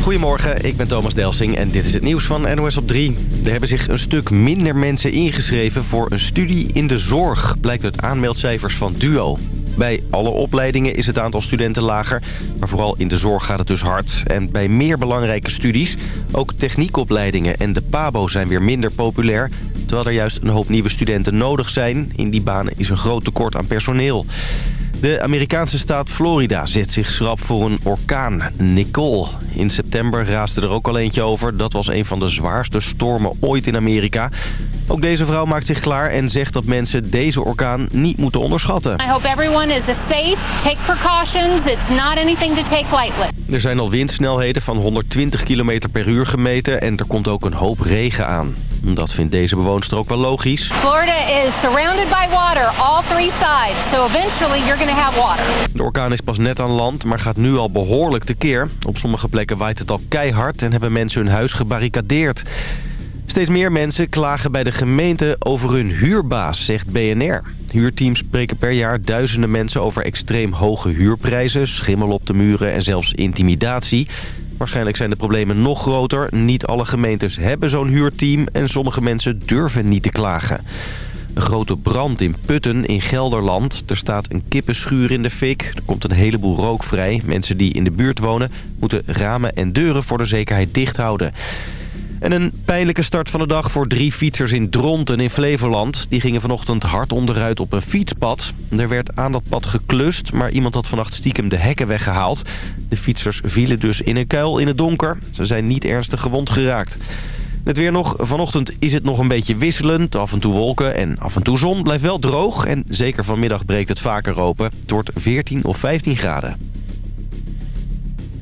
Goedemorgen, ik ben Thomas Delsing en dit is het nieuws van NOS op 3. Er hebben zich een stuk minder mensen ingeschreven voor een studie in de zorg... blijkt uit aanmeldcijfers van DUO. Bij alle opleidingen is het aantal studenten lager, maar vooral in de zorg gaat het dus hard. En bij meer belangrijke studies, ook techniekopleidingen en de PABO zijn weer minder populair... terwijl er juist een hoop nieuwe studenten nodig zijn. In die banen is een groot tekort aan personeel. De Amerikaanse staat Florida zet zich schrap voor een orkaan, Nicole. In september raasde er ook al eentje over. Dat was een van de zwaarste stormen ooit in Amerika. Ook deze vrouw maakt zich klaar en zegt dat mensen deze orkaan niet moeten onderschatten. I hope everyone is safe. Take precautions. It's not anything to take lightly. Er zijn al windsnelheden van 120 km per uur gemeten en er komt ook een hoop regen aan. Dat vindt deze bewoonster ook wel logisch. Florida is surrounded by water, all three sides. So eventually you're going to have water. De orkaan is pas net aan land, maar gaat nu al behoorlijk tekeer. Op sommige plekken waait het al keihard en hebben mensen hun huis gebarricadeerd. Steeds meer mensen klagen bij de gemeente over hun huurbaas, zegt BNR. Huurteams spreken per jaar duizenden mensen over extreem hoge huurprijzen... schimmel op de muren en zelfs intimidatie. Waarschijnlijk zijn de problemen nog groter. Niet alle gemeentes hebben zo'n huurteam en sommige mensen durven niet te klagen. Een grote brand in Putten in Gelderland. Er staat een kippenschuur in de fik. Er komt een heleboel rook vrij. Mensen die in de buurt wonen moeten ramen en deuren voor de zekerheid dicht houden. En een pijnlijke start van de dag voor drie fietsers in Dronten in Flevoland. Die gingen vanochtend hard onderuit op een fietspad. Er werd aan dat pad geklust, maar iemand had vannacht stiekem de hekken weggehaald. De fietsers vielen dus in een kuil in het donker. Ze zijn niet ernstig gewond geraakt. Het weer nog. Vanochtend is het nog een beetje wisselend. Af en toe wolken en af en toe zon. Blijft wel droog en zeker vanmiddag breekt het vaker open. Het wordt 14 of 15 graden.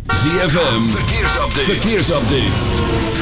ZFM, verkeersupdate. verkeersupdate.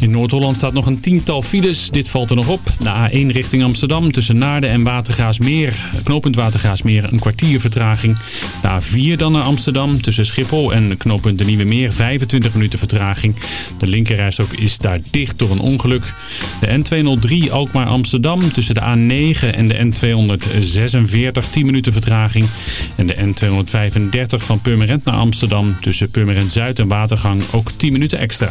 In Noord-Holland staat nog een tiental files. Dit valt er nog op. De A1 richting Amsterdam tussen Naarden en Watergraasmeer. Knooppunt Watergraasmeer een kwartier vertraging. De A4 dan naar Amsterdam tussen Schiphol en knooppunt de Nieuwe Meer 25 minuten vertraging. De linkerrijstok is daar dicht door een ongeluk. De N203 Alkmaar Amsterdam tussen de A9 en de N246 10 minuten vertraging. En de N235 van Purmerend naar Amsterdam tussen Purmerend Zuid en Watergang ook 10 minuten extra.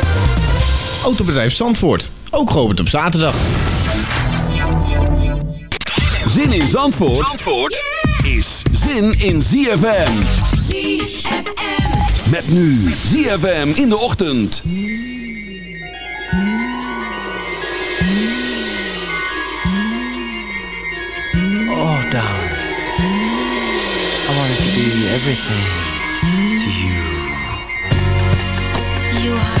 Autobedrijf Zandvoort. Ook geopend op zaterdag. Zin in Zandvoort, Zandvoort is zin in ZFM. ZFM. Met nu ZFM in de ochtend. Oh, darling. I wanted to be everything to you. You are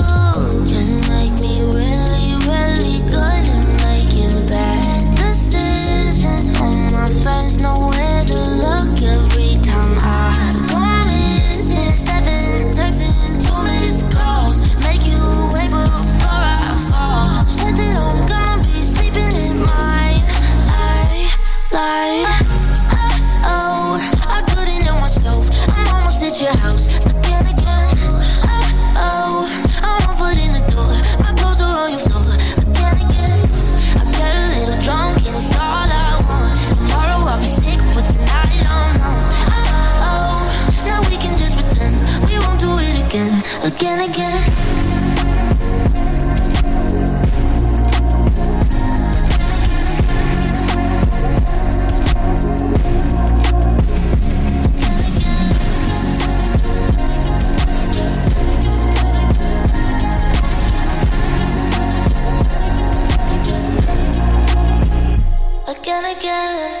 Again,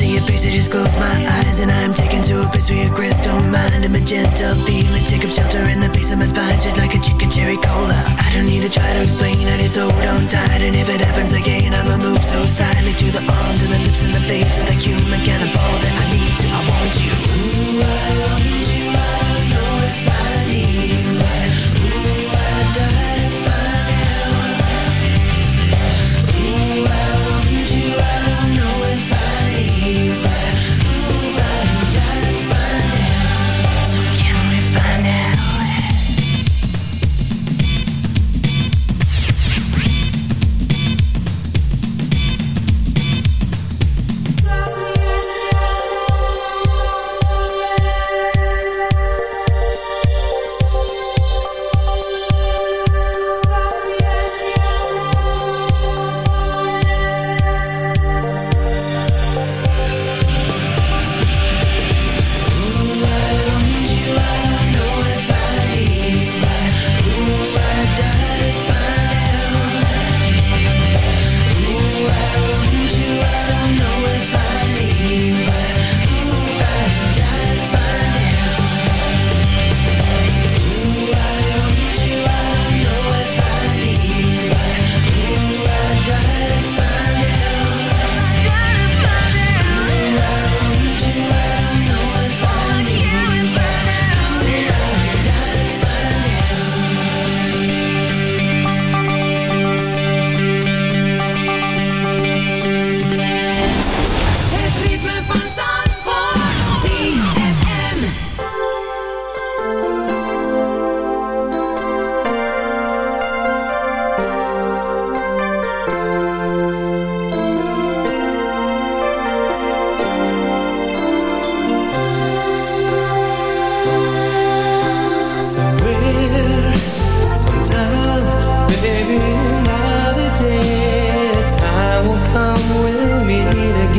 see your face, I just close my eyes And I'm taken to a place where your crystal mind And magenta feelings take up shelter in the base of my spine Shit like a chicken cherry cola. I don't need to try to explain, I just hold on tight And if it happens again, I'ma move so silently To the arms and the lips and the face of the human kind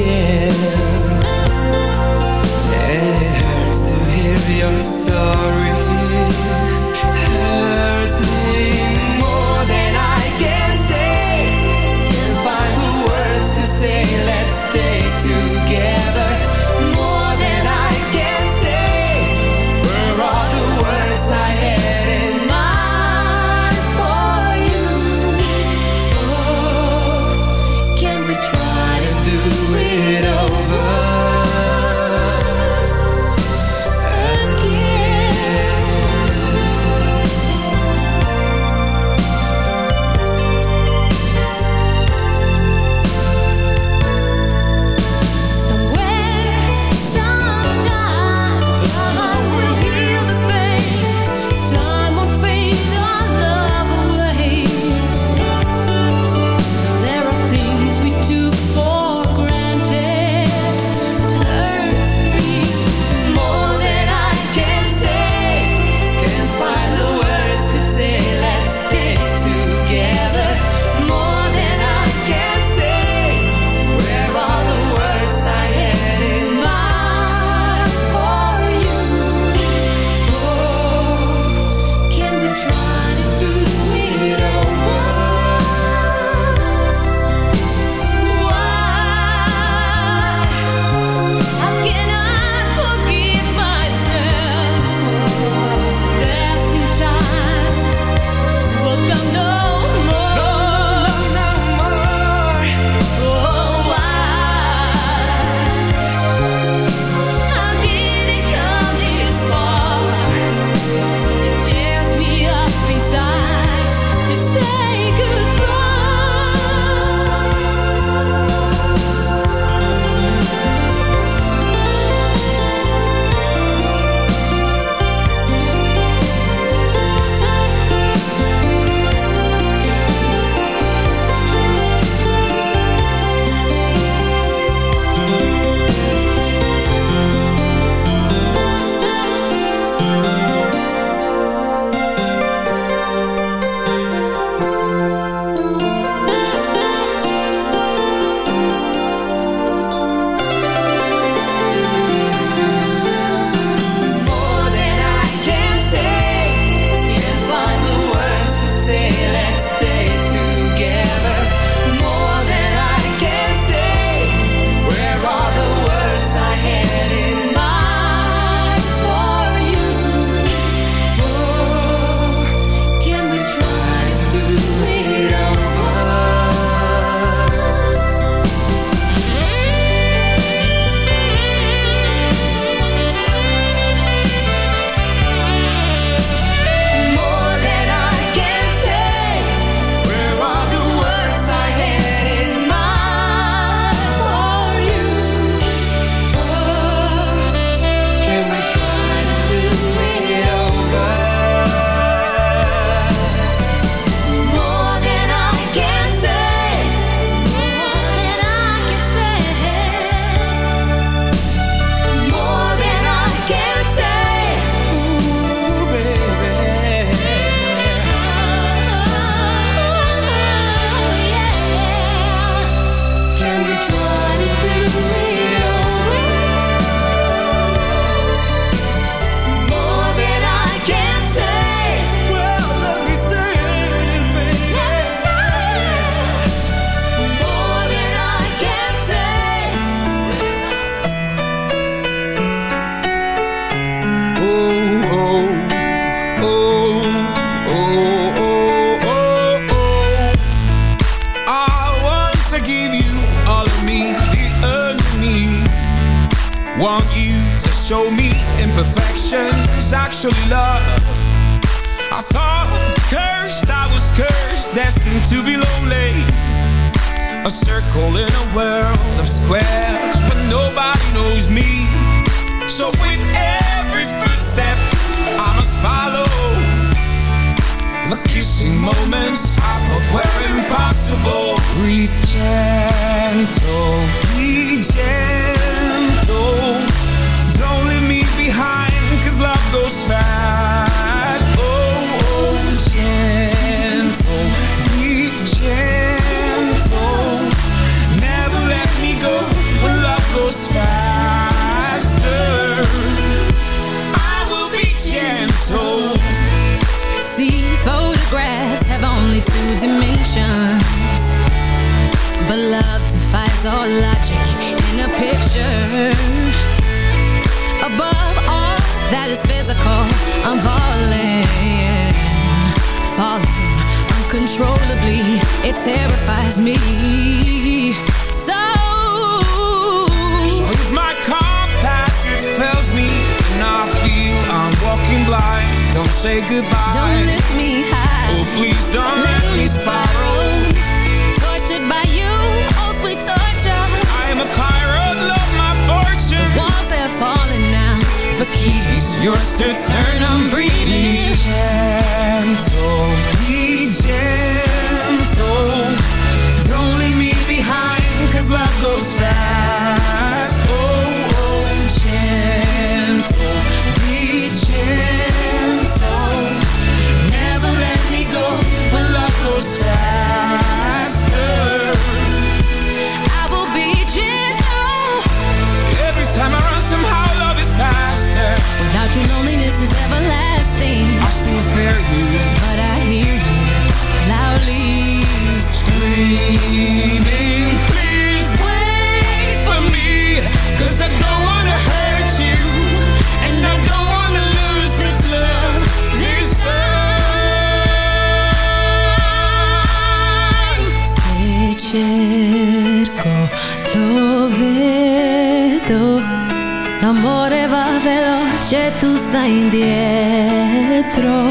again And it hurts to hear you're sorry say goodbye. Don't lift me high Oh, please don't let, let me spiral. Tortured by you, oh sweet torture. I am a pirate, love my fortune. The walls are falling now. The keys yours to turn, I'm breathing gentle. true loneliness is everlasting. I still fear you. está en dietro.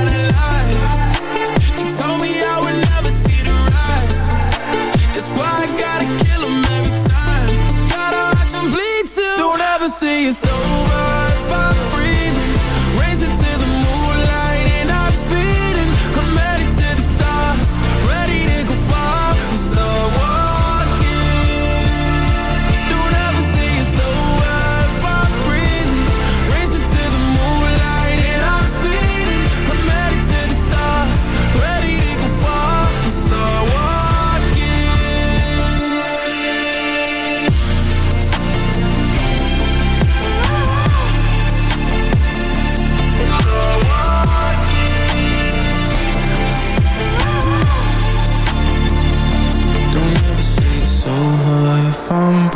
say it's over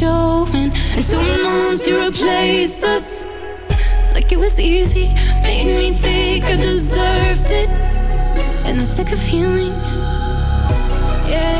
showing. And two months you replaced us. Like it was easy, made me think I deserved it. In the thick of healing, yeah.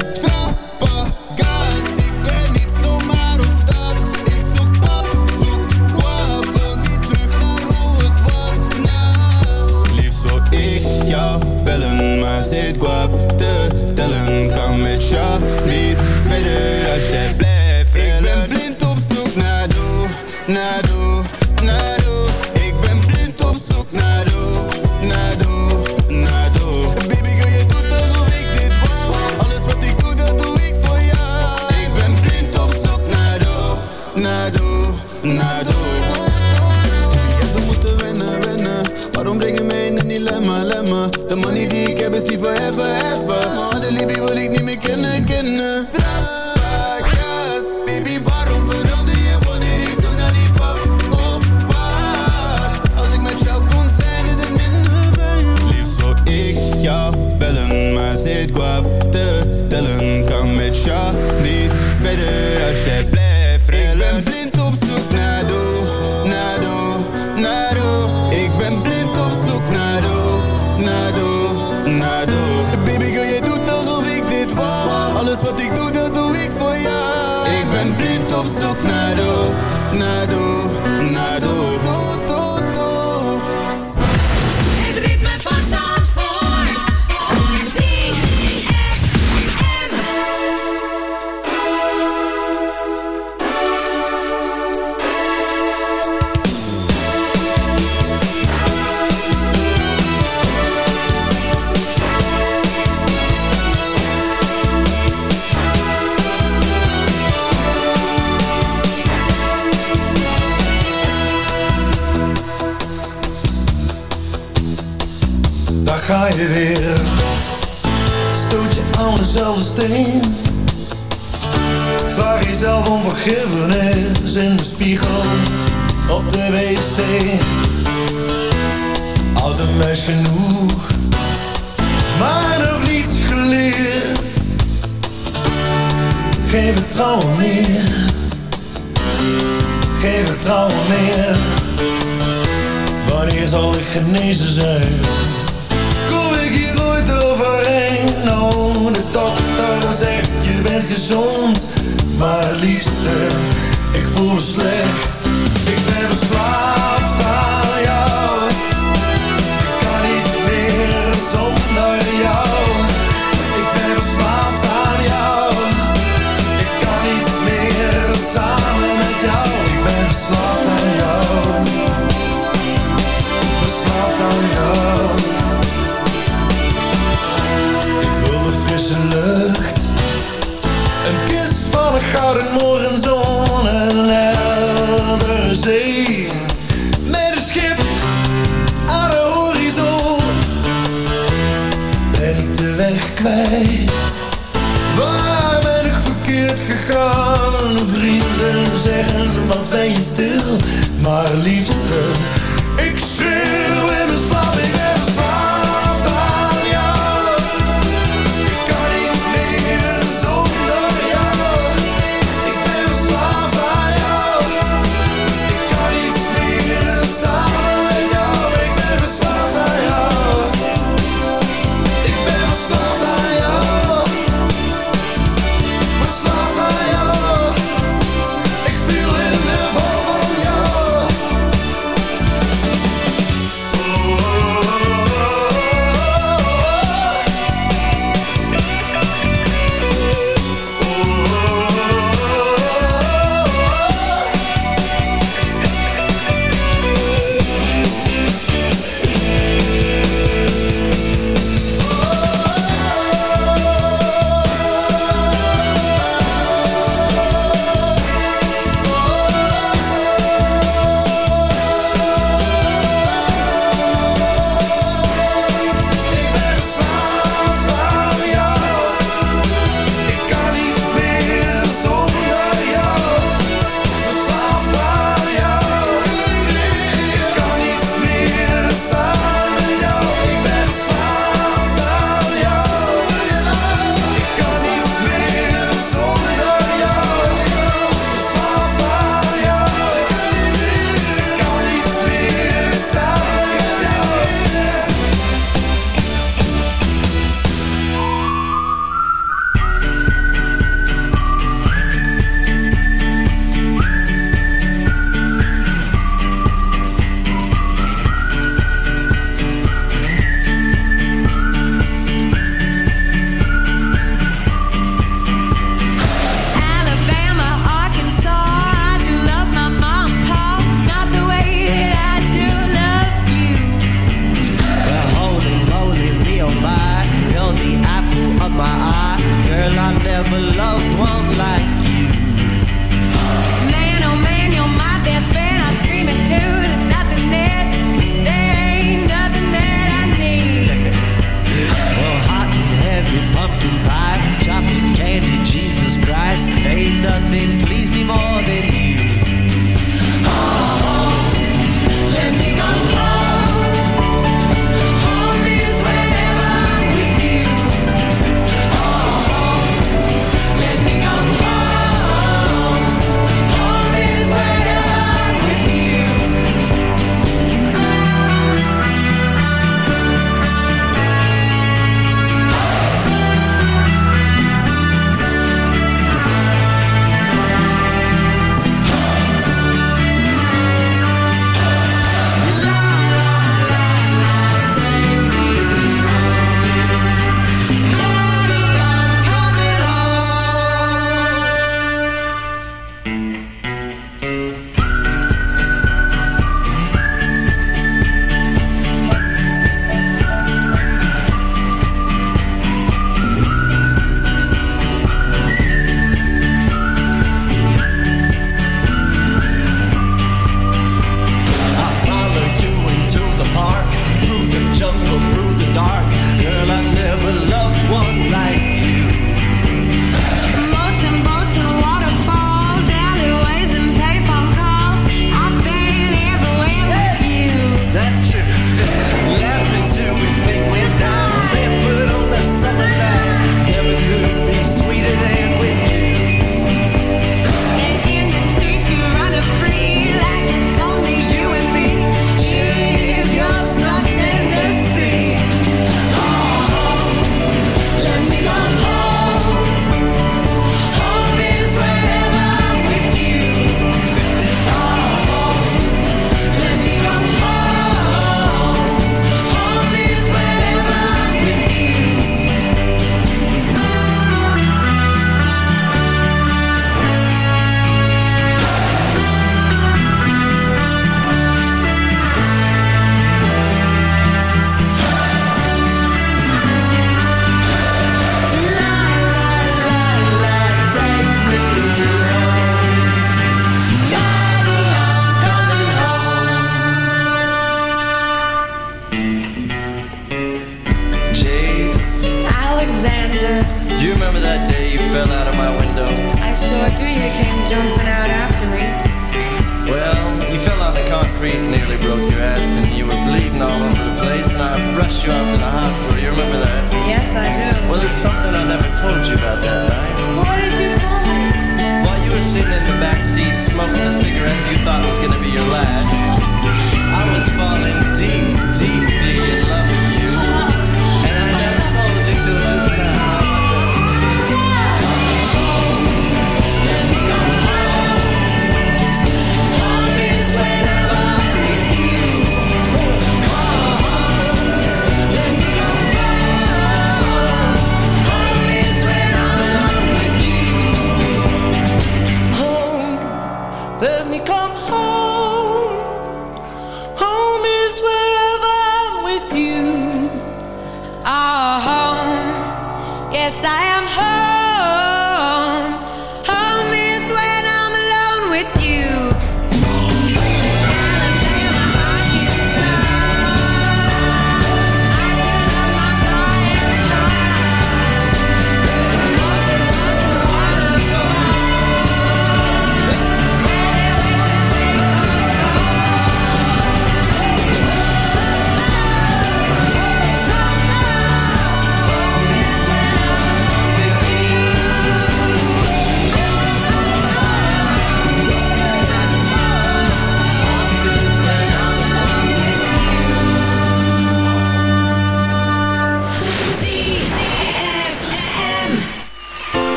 Maar liefste,